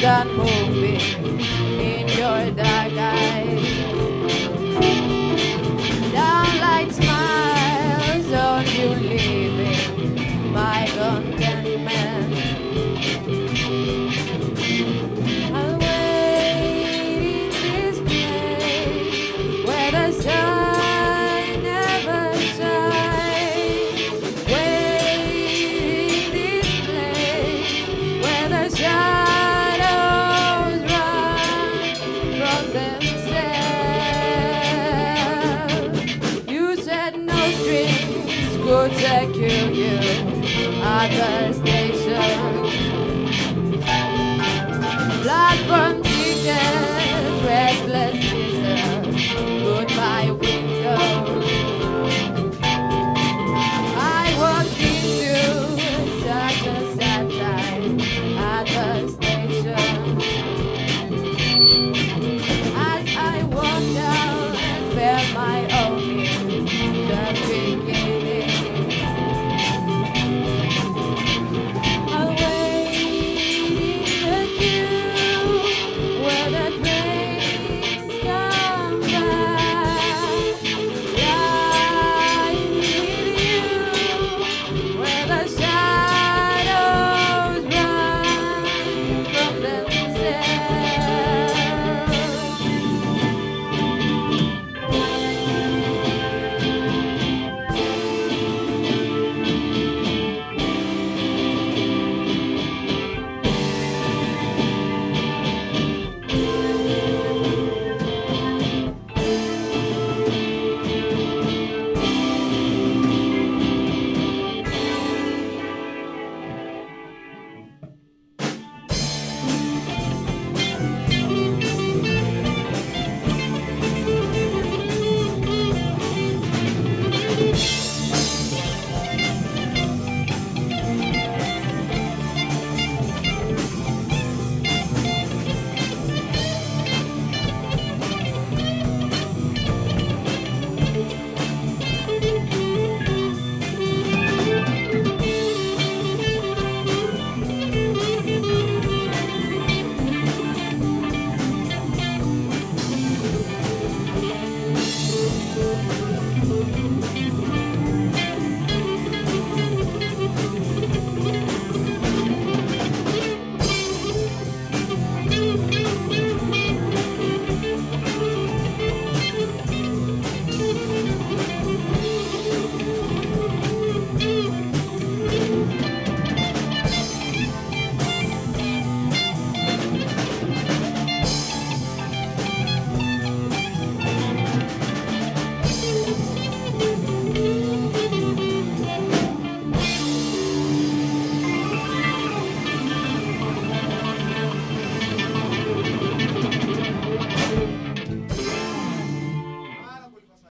done moving in your dark eyes. Downlight smiles on you leaving my contentment. I'll wait in this place where the sun never strings could secure you at the station.